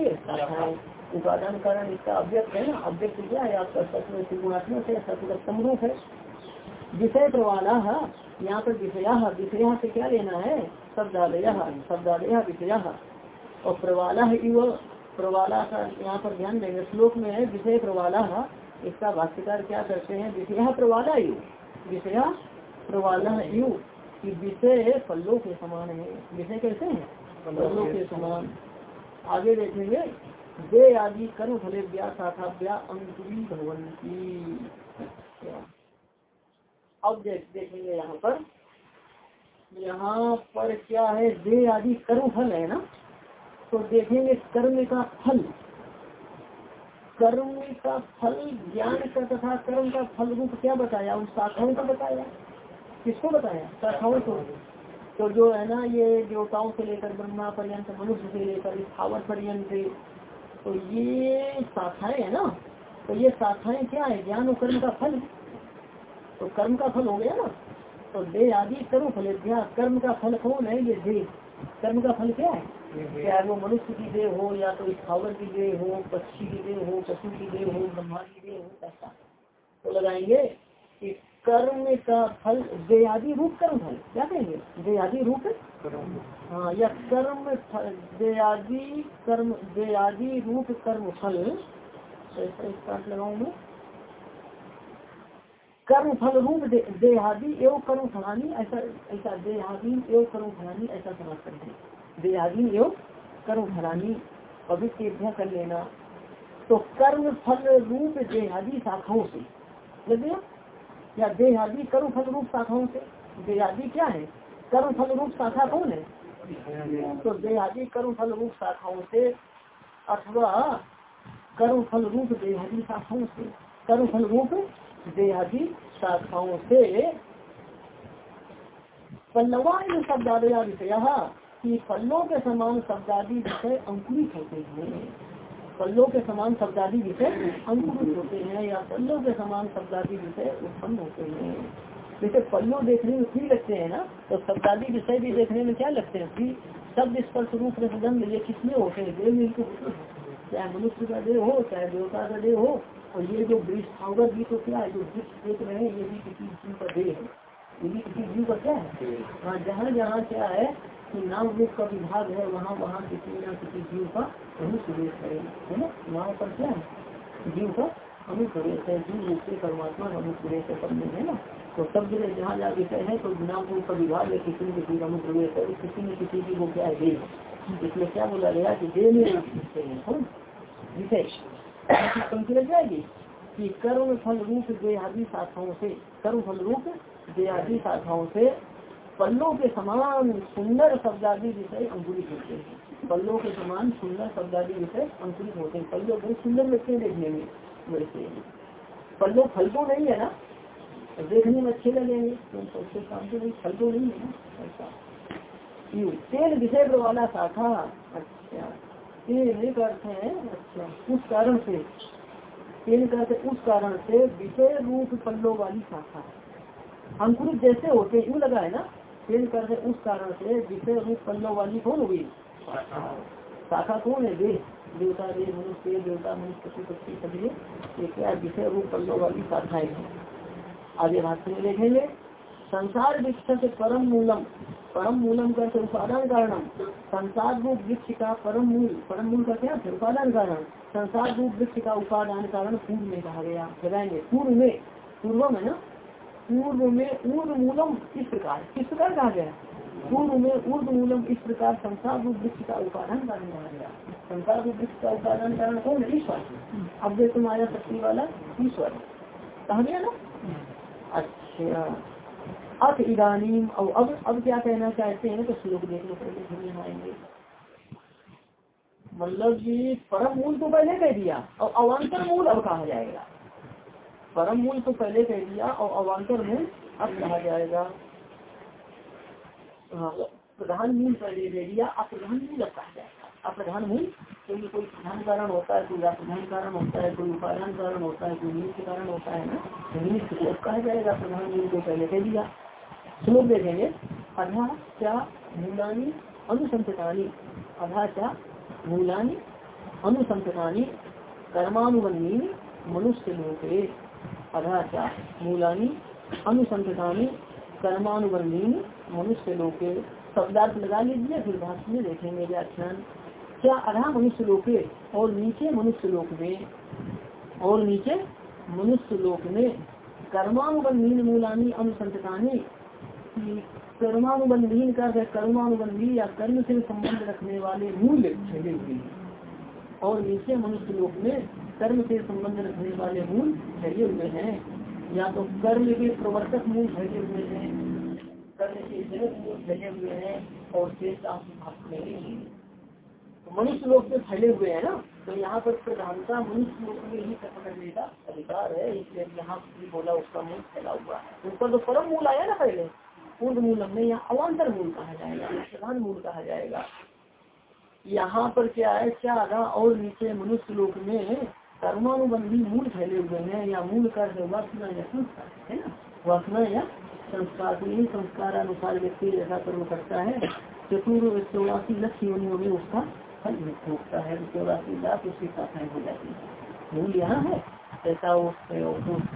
उपादान कारण इसका अव्यक्त है ना? अव्यक्त क्या है? आपका सत्व गुणात्मक है सत्पुरस्तम रूप है विषय प्रवाला यहाँ पर विषया विषया से क्या लेना है? शब्दालय शब्दालय विषया और प्रवाला इव, प्रवाला का यहाँ पर ध्यान देंगे। श्लोक में है, विषय प्रवाला इसका भाष्यकार क्या करते हैं? विषया प्रवाला यु विषया प्रवाला यु कि विषय है फलों के समान है। विषय कैसे हैं? फलों के समान। आगे देखेंगे वे आदि कर्म फले व्या शाखा व्या अंकुरी भगवंती अब देख देखेंगे यहाँ पर। यहाँ पर क्या है? वे आदि कर्म फल है ना? तो देखेंगे कर्म का फल। कर्म का फल ज्ञान का तथा कर्म का फल रूप क्या बताया? उन शाखाओं का बताया। किसको बताया? शाखाओं को। तो जो है ना, ये देवताओं से लेकर ब्रह्मा पर्यंत, मनुष्य से लेकर स्थावर पर्यंत तो ये शाखाएँ है ना? तो ये शाखाएँ क्या है? ज्ञान और कर्म का फल। तो कर्म का फल हो गया ना? तो दे आदि कर्म फल। कर्म का फल कौन है? ये दे कर्म का फल क्या है? चाहे वो मनुष्य की देह हो, या तो स्थावर की देह हो, पक्षी की देह हो, पशु की देह हो, ब्रह्मा की देह हो, ऐसा। तो लगाएँगे कर्म का फल देयादि रूप कर्म फल, क्या कहेंगे? देयादि रूप? हाँ या कर्म देयादि कर्म देयादि रूप कर्म फल। ऐसा लगाऊ कर्म फल रूप देहादि एवं कर्म फलानी, ऐसा ऐसा देहादि एवं कर्म फलानी, ऐसा समझ करते हैं देहादि एवं कर्म फलानी पवित्र कर लेना। तो कर्म फल रूप देहादि शाखाओं से, लग या देहादि कर्म फल रूप शाखाओं से? देहादि क्या है? कर्म फल रूप शाखा कौन है? तो देहादि कर्म फल रूप शाखाओं से अथवा कर्म फल रूप देहादि शाखाओं से कर्म फल रूप देहादि शाखाओं से। पल्लवा शब्दादया विषय की पल्लों के समान शब्दादि विषय अंकुरित होते हैं। पल्लों के समान शब्दादी विषय अंकुरित होते हैं या पल्लों के समान शब्दादी विषय उत्पन्न होते हैं। जैसे पल्लो देखने में फ्री लगते हैं ना तो शब्दादी विषय भी देखने में क्या लगते हैं? फ्री शब्द स्पर्श रूप रसदंड ये किसमें होते हैं? देव मिलकर चाहे मनुष्य का देह हो चाहे देवता का देह हो और ये जो वृक्ष भी तो क्या है? जो वृक्ष देख रहे हैं ये भी किसी जीव का देह है। ये भी किसी जीव का क्या है? हाँ जहाँ जहाँ क्या है कि नाम रूप का विभाग है, वहाँ वहाँ किसी न किसी जीव का अनुप्रवेश है है ना? वहाँ पर क्या है? जीव का अनुप्रवेश है, जीव रूप से परमात्मा का अनुप्रवेश है, सब है ना? तो सब जगह जहाँ जहाँ विषय है तो नाम रूप का विभाग है, किसी न किसी का अनुप्रवेश है, किसी न किसी की वो क्या है? इसमें क्या बोला गया कि देह में विषय लग जाएगी कि कर्म फल रूप देहादी शाखाओं से कर्म फल रूप देहादि शाखाओं से पल्लों के समान सुंदर शब्दादी विषय अंकुरित होते हैं। पल्लों के समान सुंदर शब्दादी विषय अंकुरित होते हैं। पल्लो बहुत सुंदर लगते हैं देखने में वैसे पल्लो फल तो नहीं है ना? देखने में अच्छे लगेंगे। तो नहीं फल तो नहीं है ना? ऐसा। तेल विषय वाला शाखा। अच्छा। तीन अर्थ है अच्छा उस कारण से। तेल करते उस कारण से विषय रूप पल्लों वाली शाखा। अंकुरित जैसे होते यूँ लगा है ना? तीन करते उस कारण से विषय रूप पल्लो वाली कौन हुई? शाखा कौन है? देह। देवता देव मनुष्य, देवता, मनुष्य, पशु, पक्षी, सभी ये क्या विषय रूप पल्लो वाली शाखाएँ हैं। आगे भाषण में देखेंगे। संसार विकसित परम मूलम। परम मूलम का उपादान कारणम संसार रूप वृक्ष का परम मूल। परम मूल का क्या? उपादान कारण। संसार रूप वृक्ष का उपादान कारण पूर्व में कहा गया। पूर्व में। पूर्व में ना? पूर्व में ऊर्द मूलम इस प्रकार। किस प्रकार कहा गया? पूर्व में ऊर्द मूलम इस प्रकार संसार रूप वृक्ष का उपादान कारण कहा गया संसार रूप वृक्ष का उपादान कारण कौन है? ईश्वर। अब देखो तुम्हारा शक्ति वाला ईश्वर। कहा गया ना? अच्छा। अथ इधानीम और अब अब क्या कहना चाहते हैं? तो श्लोक देख लो, पहले यहाँ आएँगे। मतलब कि परम मूल तो पहले कह दिया। और अवान्तर मूल अब कहा जाएगा। परम मूल तो पहले कह दिया और अवान्तर मूल अब कहा जाएगा। हाँ प्रधान मूल पहले दे दिया अप्रधान मूल अब कहा जाएगा। अप्रधान मूल, क्योंकि कोई प्रधान कारण होता है कोई अप्रधान कारण होता है, कोई उपादान कारण होता है, कोई नीच कारण होता है ना नीच को कहा जाएगा, प्रधान मूल को पहले कह दिया। श्लोक देखेंगे। अधा क्या मूलानी अनुसंततानी अधा क्या मूलानी अनुसंततानी कर्मानुबंधी मनुष्य लोके अधा मूलानी अनुसंततानी कर्मानुबंधी मनुष्य लोके शब्दार्थ लगा लीजिए फिर भाषण में देखेंगे व्याख्यान। क्या अधा मनुष्य लोके और नीचे मनुष्य लोक में और नीचे मनुष्य लोक में कर्मानुबंधी मूलानी अनुसंततानी कर्मानुबंधी का कर्मानुबंधी या कर्म से संबंध रखने वाले मूल फैले और नीचे मनुष्य लोक में कर्म से संबंध रखने वाले मूल फैले हुए हैं, या तो कर्म के प्रवर्तक मूल फैले हुए हैं, कर्म के जगत मूल फैले हुए हैं, और तो मनुष्य लोग में फैले हुए हैं ना तो यहाँ पर प्रधानता मनुष्य लोग में ही करने का अधिकार है, इसलिए यहाँ बोला उसका मूल फैला हुआ है। ऊपर तो परम मूल आया ना पहले पूर्व मूल में यहाँ अवान्तर मूल कहा जाएगा, प्रधान मूल कहा जाएगा। यहाँ पर क्या है, क्या आधा और नीचे मनुष्य लोक में कर्मानुबंधी मूल फैले हुए हैं या मूल कर वासना या संस्कार, है ना? वासना या संस्कार तो यही संस्कार अनुसार व्यक्ति जैसा कर्म करता है चतुर चौरासी लक्ष्य योनियों में उसका फल भुगता है। चौरासी लाख उसकी शाखाएँ हो जाती है। मूल यहाँ है। ऐसा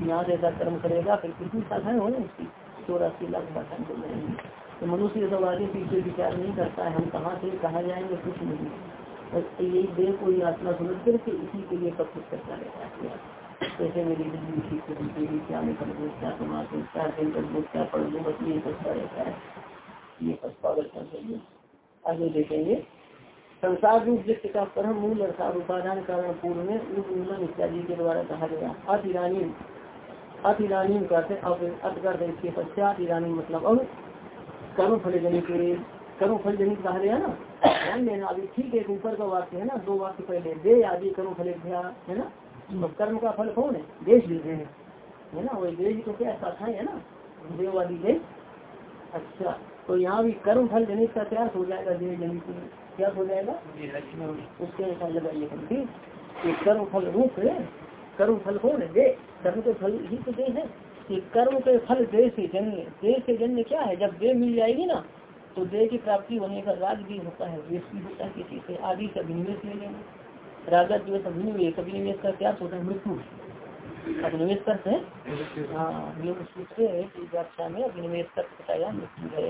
यहाँ जैसा कर्म करेगा, फिर कितनी शाखाएँ हो उसकी? चौरासी लाख रहे हैं तो मनुष्य जब आगे पीछे विचार नहीं करता है, हम कहाँ से, कहा जाएँगे, कुछ नहीं। यही देह को ही आत्मा समझ करके इसी के लिए सब कुछ करता रहता है। कैसे मेरी ज़िंदगी ठीक होगी क्या मैं कर दो क्या कमा दो क्या दिन कर दो क्या पढ़ दो बस ये सब रहता है। ये बस पागल कर आगे देखेंगे। संसार रूप दृष्टि का परम मूल अर्थात उपादान कारण पूर्व में उन्मूलन इत्यादि के द्वारा कहा गया। अत ईरानी अत ईरानी करते अत कर इसके पश्चात ईरानी मतलब अब कर्म फल जनित कर्म फल जनित कहा गया ना? ध्यान देना अभी ठीक है ऊपर का वाक्य है ना? दो वाक्य पहले दे आदि कर्म फल है ना? तो कर्म का फल कौन है? देश देते हैं। है ना? वही देश तो क्या शाखाएँ है ना? देववादी देश। अच्छा तो यहाँ भी कर्म फल जनित का क्या हो जाएगा? देव जनित क्या हो जाएगा? उसके अनुसार लगाइए ठीक कर्म फल रूप है। कर्म फल कौन है? दे। कर्म के फल ही तो दे है। कि कर्म के फल दे से जन्य। दे से जन्य क्या है? जब दे मिल जाएगी ना तो दे की प्राप्ति होने का राग भी होता है वेश भी होता है, किसी से आदि से अभिनिवेश ले लेंगे राजा जो अभिनिवेश अभिनिवेश का क्या होता है? मृत्यु। अभिनिवेश करते हैं। हाँ व्याख्या में अभिनिवेश कर बताया, मृत्यु है।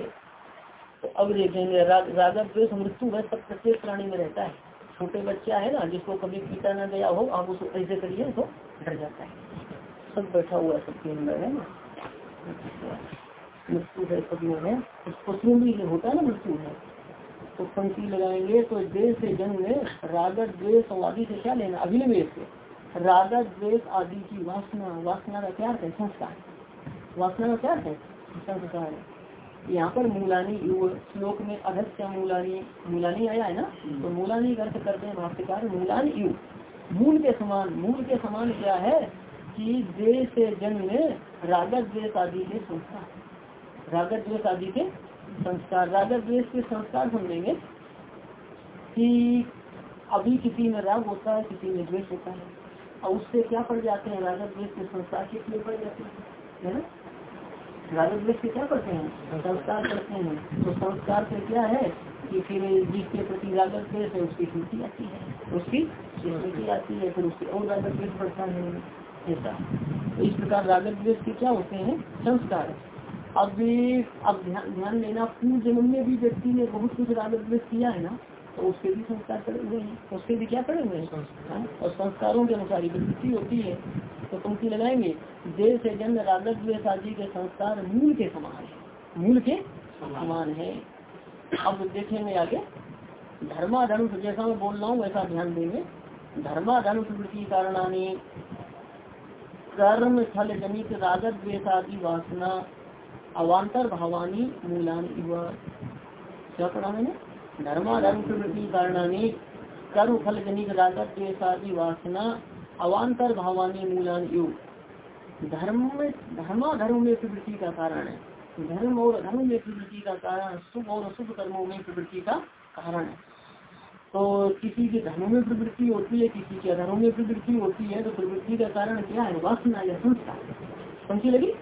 तो अब देखेंगे राजा द्वेष मृत्यु है, सब प्रत्येक प्राणी में रहता है। छोटे बच्चा है ना, जिसको कभी पीता ना गया हो, आप उसको ऐसे करिए तो डर जाता है। सब बैठा हुआ है सबके अंदर है ना? मृत्यु है सभी में पशु भी होता है ना मृत्यु है। तो पंक्ति लगाएँगे तो देश से जन्म में रागत द्वेष आदि से क्या लेना? अभिनिवेश से। रागत द्वेष, आदि की वासना। वासना का क्या है? संस्कार। वासना का क्या है? संस्कार। यहाँ पर मूलानी श्लोक में अधस्य मूलानी मूलानी आया है ना? तो मूलानी अर्थ करते हैं भाष्यकार मूलानी यु मूल के समान, मूल के समान क्या है कि देश से जन्म में रागत द्वेष, आदि के संस्कार। रागत द्वेष आदि के संस्कार रागत द्वेष के संस्कार समझेंगे कि अभी किसी में राग होता है, किसी में द्वेष होता है। और उससे क्या पड़ जाते हैं? रागत द्वेष के संस्कार कितने पड़ जाते हैं? है ना? राजद्वेश से क्या करते हैं? संस्कार करते हैं। तो संस्कार से क्या है कि फिर जिसके प्रति रागत द्वेश है, उसकी स्मृति आती है। उसकी स्मृति आती है, फिर उसकी और रागत द्वेश बढ़ता है। ऐसा। तो इस प्रकार रागत द्वेश के क्या होते हैं? संस्कार। अब अब ध्यान देना पूर्व जन्म में भी व्यक्ति ने बहुत कुछ रागत द्वेश किया है ना तो उसके भी संस्कार पड़े हुए हैं। उसके भी क्या पड़े हुए हैं? हाँ? और संस्कारों के अनुसार ही होती है। तो पंक्ति लगाएँगे देह से जन्म रागत आदि के संस्कार मूल के समान है। मूल के समान। है। अब देखेंगे आगे। धर्माधर्म जैसा मैं बोल रहा हूँ वैसा ध्यान देंगे। धर्माधर्म प्रवृत्ति कारणानी कर्म फल जनित रागत द्वेषादि वासना अवान्तर भावानी मूलानी क्या पढ़ा मैंने? धर्माधर्म प्रवृत्ति कारणानी। कर्म फल जनित रागत द्वेषादि वासना, अवान्तर भावानी मूलान युग धर्म में धर्माधर्म में प्रवृत्ति का कारण है। धर्म और धर्म में प्रवृत्ति का कारण, शुभ और अशुभ कर्मों में प्रवृत्ति का कारण है। तो किसी के धर्म में प्रवृत्ति होती है, किसी के अधर्म में प्रवृत्ति होती है तो प्रवृत्ति का कारण क्या है? वासना या संस्कार। समझी लगी?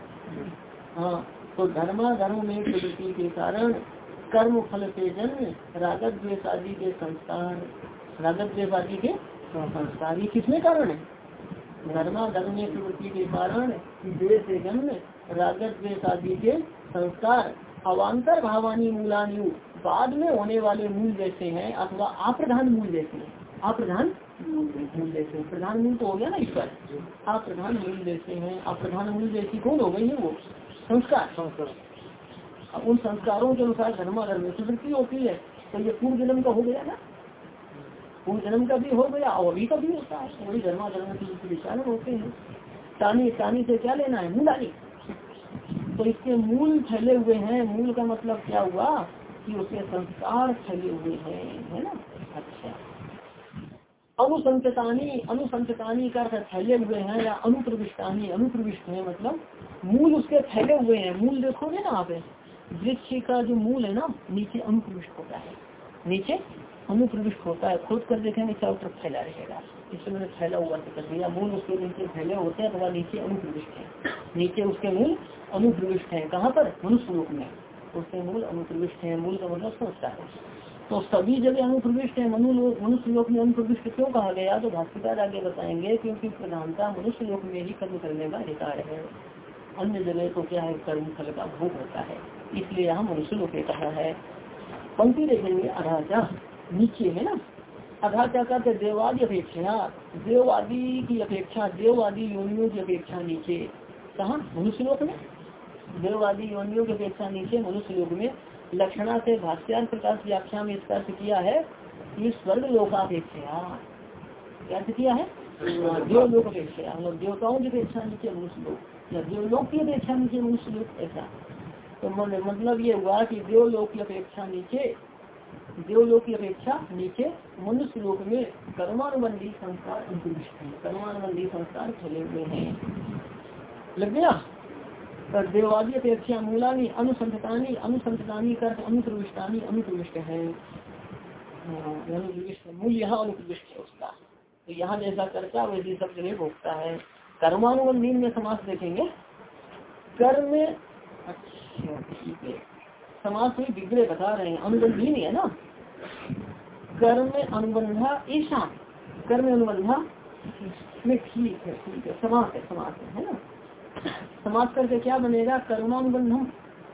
हाँ। तो धर्माधर्म में प्रवृत्ति के कारण कर्म फल से जन्म रागत द्वेश के संस्कार। रागत द्वेश के संस्कार, ये किसमें कारण है? धर्मा धर्म प्रवृत्ति के कारण से जन्म रागत द्वेश के संस्कार। अवान्तर भावानी मूलानी बाद में होने वाले मूल जैसे हैं अथवा अप्रधान मूल जैसे हैं। अप्रधान मूल जैसे प्रधान मूल तो हो गया ना इस पर अप्रधान मूल जैसे हैं। अप्रधान मूल जैसी कौन हो गई है वो? संस्कार। संस्कार उन संस्कारों के अनुसार धर्माधर्म प्रवृत्ति होती है तो ये पूर्व जन्म का हो गया ना? पूर्व जन्म का भी हो गया और अभी का भी होता है। वही धर्मा के विचार होते हैं, तानी तानी से क्या लेना है? मूलानी तो इसके मूल फैले हुए हैं। मूल का मतलब क्या हुआ? कि उसके संस्कार फैले हुए हैं, है ना? अच्छा। अनुसंतानी अनुसंतानी का फैले हुए हैं या अनुप्रविष्टानी अनुप्रविष्ट है मतलब मूल उसके फैले हुए हैं। मूल देखोगे ना आप, वृक्ष का जो मूल है ना, नीचे अनुप्रविष्ट होता है। नीचे अनुप्रविष्ट होता है। खोद कर देखेंगे, चारों तरफ़ फैला रहेगा। इसमें फैला हुआ कर दिया। मूल उसके नीचे फैले होते हैं अथवा नीचे अनुप्रविष्ट है। नीचे उसके मूल अनुप्रविष्ट है। कहाँ पर? मनुष्य रूप में। उसके मूल अनुप्रविष्ट है। मूल का मतलब सोचता है। तो सभी जगह अनुप्रविष्ट है। मनु मनुष्य लोक में अनुप्रविष्ट क्यों कहा गया? तो भाष्यकार आगे बताएँगे, क्योंकि प्रधानता मनुष्य लोक में ही कर्म करने का अधिकार है। अन्य जगह तो क्या है? कर्म फल का भोग होता है। इसलिए यहाँ मनुष्य लोग कहा है पंक्ति देखेंगे अराजा नीचे है ना अधाचा करते देवादि अपेक्षा देववादी की अपेक्षा देववादी योनियों की अपेक्षा नीचे। कहा? मनुष्य लोक में। देववादी योनियों की अपेक्षा नीचे मनुष्य लोक में। लक्षणा से भाष्यार प्रकाश व्याख्या में इसका अर्थ किया है कि स्वर्ग लोकापेक्षा। क्या अर्थ किया है? देव लोक अपेक्षा मतलब देवताओं की अपेक्षा नीचे मनुष्य लोक। या देवलोक की अपेक्षा नीचे मनुष्य ऐसा। तो मतलब ये हुआ कि देवलोक की अपेक्षा नीचे देवलोक की अपेक्षा नीचे मनुष्य लोक में कर्मानुबंधी संस्कार कर्मानुबंधी संस्कार फैले हुए हैं। लग गया? और देवादी अपेक्षा मूलानी अनुसंधानी अनुसंधानी कर अनुप्रविष्टानी, अनुप्रविष्ट है। मूल यहाँ अनुप्रविष्ट है उसका। तो यहाँ जैसा करता वैसे सब जगह भोगता है। कर्मानुबंधी में समास देखेंगे। कर्म अच्छा ठीक है। समाज में विग्रह बता रहे हैं अनुबंधी नहीं है ना? कर्म अनुबंधा ऐसा कर्म अनुबंधा में ठीक है ठीक है समास है समास है, है ना? समाज करके क्या बनेगा? कर्मानुबंधम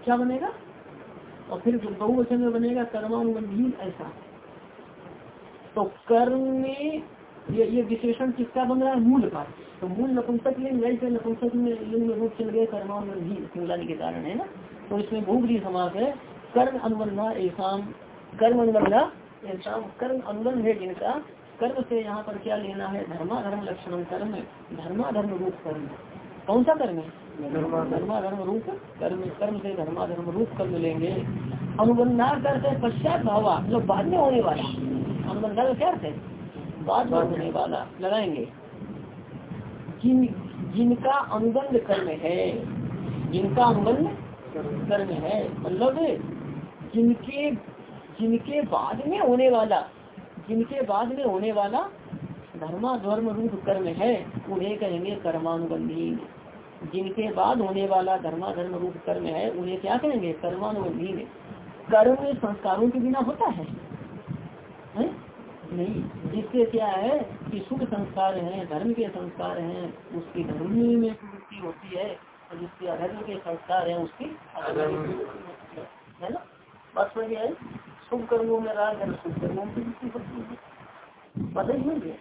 क्या बनेगा? और फिर बहुवचन में बनेगा कर्मानुबंधी ऐसा। तो कर्म में ये ये विशेषण किसका बन रहा है? मूल का। तो मूल नपुंसक लिंग वैसे नपुंसक में लिंग में रूप चल गए कर्मानुबंधी मूलानी के कारण है ना? तो इसमें बहुबरी समाज है कर्म अनुबंधा ऐसा कर्म अनुबंधा ऐसा कर्म अनुबंध है जिनका। कर्म से यहाँ पर क्या लेना है? धर्मा धर्म लक्षण कर्म धर्मा धर्म रूप कर्म। कौन सा कर्म है? धर्मा धर्म रूप कर्म। कर्म से धर्मा धर्म रूप कर्म लेंगे। अनुबंधा करते पश्चात भावा मतलब बाद में होने वाला। अनुबंधा का क्या है? बाद में होने वाला लगाएँगे। जिन जिनका अनुबंध कर्म है जिनका अनुबंध कर्म है मतलब जिनके जिनके बाद में होने वाला जिनके बाद में होने वाला धर्मा धर्म रूप कर्म है उन्हें कहेंगे कर्मानुबंधी। जिनके बाद होने वाला धर्मा धर्म रूप कर्म है उन्हें क्या कहेंगे? कर्मानुबंधी। कर्म संस्कारों के बिना होता है, है? नहीं, जिससे क्या है कि शुभ संस्कार है, धर्म के संस्कार हैं, उसकी धर्म में प्रवृत्ति होती है, और जिसके अधर्म के संस्कार है, उसकी है। ना? बात समझ है शुभ कर्मों में राग है शुभ कर्मों में प्रवृत्ति होती है। पता ही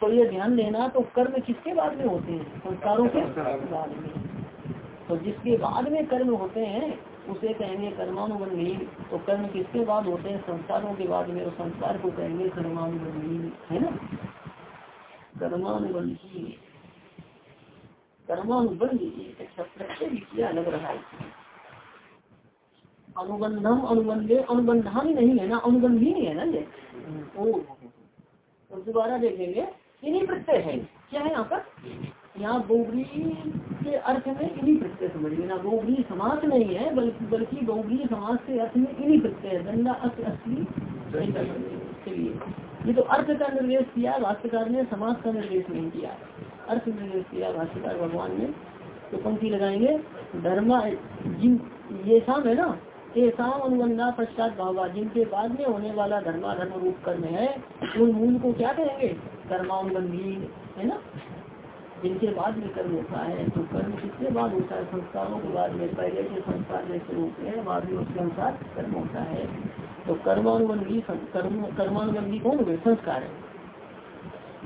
तो ये ध्यान देना तो कर्म किसके बाद में होते हैं? संस्कारों के बाद में। तो जिसके बाद में कर्म होते हैं उसे कहेंगे कर्मानुबंधी तो कर्म किसके बाद होते हैं? संस्कारों के बाद में। संस्कार को कहेंगे कर्मानुबंधी है ना? कर्मानुबंधी कर्मानुबंधी प्रत्यय भी किया लग रहा है। अनुबंधम अनुबंधे अनुबंधान नहीं है ना? अनुबंधी नहीं है ना ये? ओ। तो दोबारा देखेंगे। इन्हीं प्रत्यय है। क्या है यहाँ पर? यहाँ गोबरी के अर्थ में इन्हीं प्रत्यय समझ लेना गोबरी समास नहीं है, बल्कि बल्कि गोबरी समास के अर्थ में इन्हीं प्रत्यय दंडा अर्थ असली चलिए ये तो अर्थ का निर्देश किया, भाष्यकार ने समाज का निर्देश नहीं किया। अर्थ निर्देश किया, भाष्यकार भगवान ने। तो पंक्ति लगाएँगे, धर्मा, जिन ये शाम है ना? ये शाम अनुबंधा पश्चात भावा। जिनके बाद में होने वाला धर्मा धर्म रूप कर्म है, उन मूल को क्या कहेंगे? कर्मानुबंधी, है ना? जिनके बाद में कर्म होता है तो कर्म किसके बाद होता है? संस्कारों के बाद में। पहले के संस्कार जैसे होते हैं, बाद में उसके अनुसार कर्म होता है। तो कर्मानुबंधी कर्म, कर्मानुबंधी कौन हुए संस्कार है।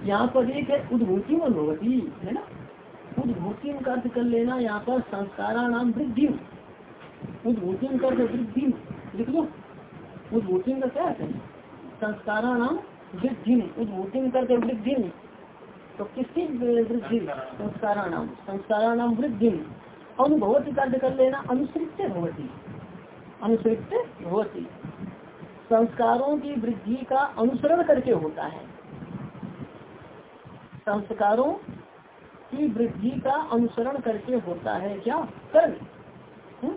यहाँ पर एक है उद्भूति मनोगति है ना? उद्भूति अर्थ कर लेना यहाँ पर संस्कारा नाम वृद्धि। उद्भूति कर वृद्धि, लिख लो उद्भूति का क्या है? संस्कारा नाम वृद्धि। उद्भूति करके वृद्धि। तो किसकी वृद्धि संस्कारा नाम संस्कारा वृद्धि अनुभवती कार्य कर लेना अनुसृत भवती अनुसृत भवती संस्कारों की वृद्धि का अनुसरण करके होता है। संस्कारों की वृद्धि का अनुसरण करके होता है क्या? हम्म?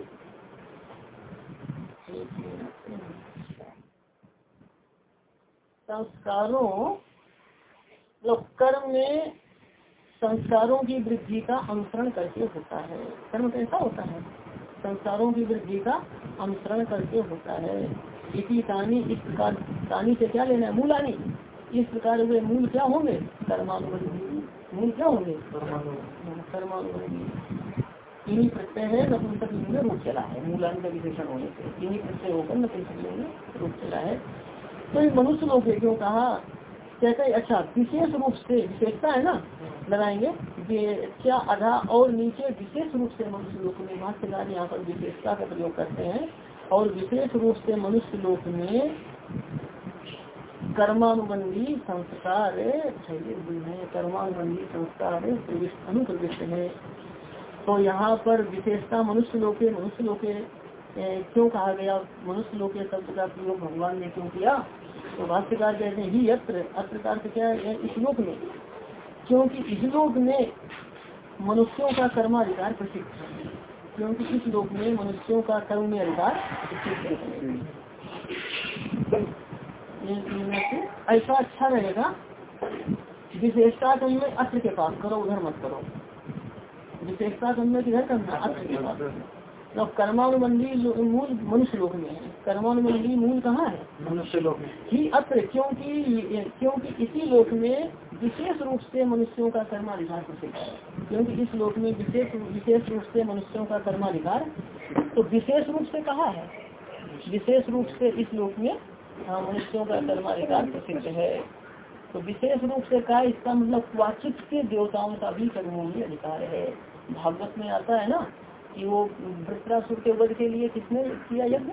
संस्कारों मतलब कर्म में संस्कारों की वृद्धि का अनुसरण करके होता है। कर्म कैसा होता है? संस्कारों की वृद्धि का अनुसरण करके होता है। इसी तानी, इस प्रकार, तानी से क्या लेना है? मूलानी। इस प्रकार वे मूल क्या होंगे? कर्मानुबंधी। मूल क्या होंगे? कर्मानुबंधी। इन्हीं प्रत्यय है नपुंसक में रूप चला है। मूलानी का विशेषण होने से इन्हीं प्रत्यय होकर नपुंसक में रूप चला है। तो मनुष्य लोग क्यों कहा? कहते अच्छा विशेष रूप से विशेषता है ना, लगाएँगे क्या आधा और नीचे विशेष रूप से मनुष्य लोक में भाष्यकार यहाँ पर विशेषता का प्रयोग करते हैं और विशेष रूप से मनुष्य लोक में कर्मानुबंधी संस्कार कर्मानुबंधी संस्कार अनुप्रविष्ट है। तो यहाँ पर विशेषता मनुष्य लोके मनुष्य लोके क्यों कहा गया? मनुष्य लोके शब्द का प्रयोग भगवान ने क्यों किया? तो भाष्यकार कहते हैं, ही अत्र अत्र क्या है? इस लोक में। क्योंकि इस लोक में मनुष्यों का कर्माधिकार प्रसिद्ध है। क्योंकि इस लोक में मनुष्यों का कर्म में अधिकार ऐसा अच्छा रहेगा विशेषता में अत्र के पास करो, उधर मत करो। विशेषता में किधर करना अत्र के पास। तो कर्मानुबंधी मूल मनुष्य लोक में है कर्मानुबंधी मूल कहाँ है? मनुष्य लोक में। ही अत्र क्योंकि क्योंकि इसी लोक में विशेष रूप से मनुष्यों का कर्माधिकार प्रसिद्ध है। क्योंकि इस लोक में विशेष विशेष रूप से मनुष्यों का कर्माधिकार तो विशेष रूप से कहा है? विशेष रूप से इस लोक में हाँ मनुष्यों का कर्माधिकार प्रसिद्ध है। तो विशेष रूप से कहा इसका मतलब वाचित के देवताओं का भी कर्मों में अधिकार है। भागवत में आता है ना कि वो वृत्रासुर के वध के लिए किसने किया यज्ञ?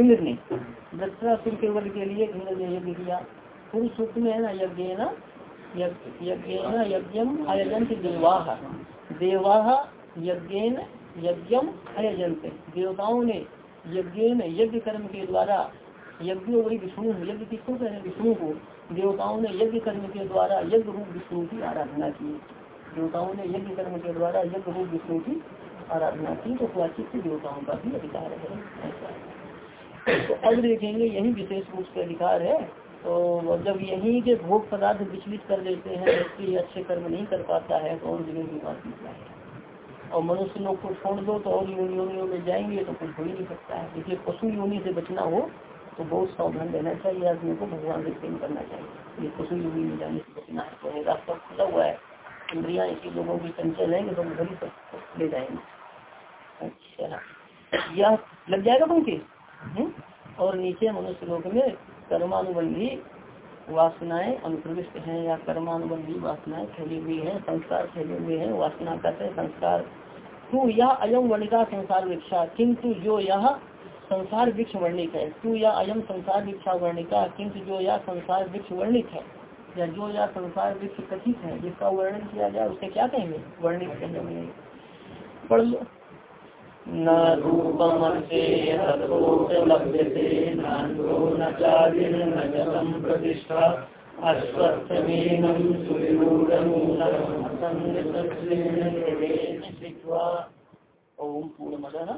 इंद्र ने। वृत्रासुर के वध के लिए इंद्र ने यज्ञ किया। पूर्व सूक्त में है ना यज्ञ न यज्ञ यज्ञम देवाह। देवाह यज्ञ यज्ञम देवताओं ने यज्ञ यज्ञ कर्म के द्वारा, यज्ञ वही विष्णु, यज्ञ किसको विष्णु को। देवताओं ने यज्ञ कर्म के द्वारा, यज्ञ रूप विष्णु की आराधना की। देवताओं ने यज्ञ कर्म के द्वारा यज्ञ रूप विष्णु की आराधना की तो स्वाचित देवताओं का भी अधिकार है। ऐसा तो अब देखेंगे, यही विशेष रूप से अधिकार है। तो जब यही के भोग पदार्थ विचलित कर देते हैं, व्यक्ति अच्छे कर्म नहीं कर पाता है तो और की बात नहीं है। और मनुष्य लोग को छोड़ दो तो और योनियों में जाएँगे तो कुछ हो ही नहीं सकता है। इसलिए पशु योनि से बचना हो तो बहुत सावधान रहना चाहिए। आदमी को भगवान से प्रेम करना चाहिए। ये पशु योनि में जाने से बचना है। तो रास्ता खुला हुआ है। इंद्रिया इसी लोगों की चंचल है तो घर ही ले जाएँगे। अच्छा। यह लग जाएगा पंक्ति? और नीचे मनुष्य लोक में कर्मानुबंधी वासनाएँ अनुप्रविष्ट हैं, या कर्मानुबंधी वासनाएँ फैली हुई है, संस्कार फैले हुए हैं, वासना करते संस्कार। तू यह अयम वर्णिका संसार वृक्षा, किंतु जो यह संसार वृक्ष वर्णित है। तू या अयम संसार वृक्षा वर्णिका, किंतु जो यह संसार वृक्ष वर्णित है। या जो या संसार वृक्ष कथित है जिसका वर्णन किया जाए उसे क्या कहेंगे? वर्णित कहेंगे। पढ़ लो। न चादिर्न प्रतिष्ठा ओम पूर्णमदः।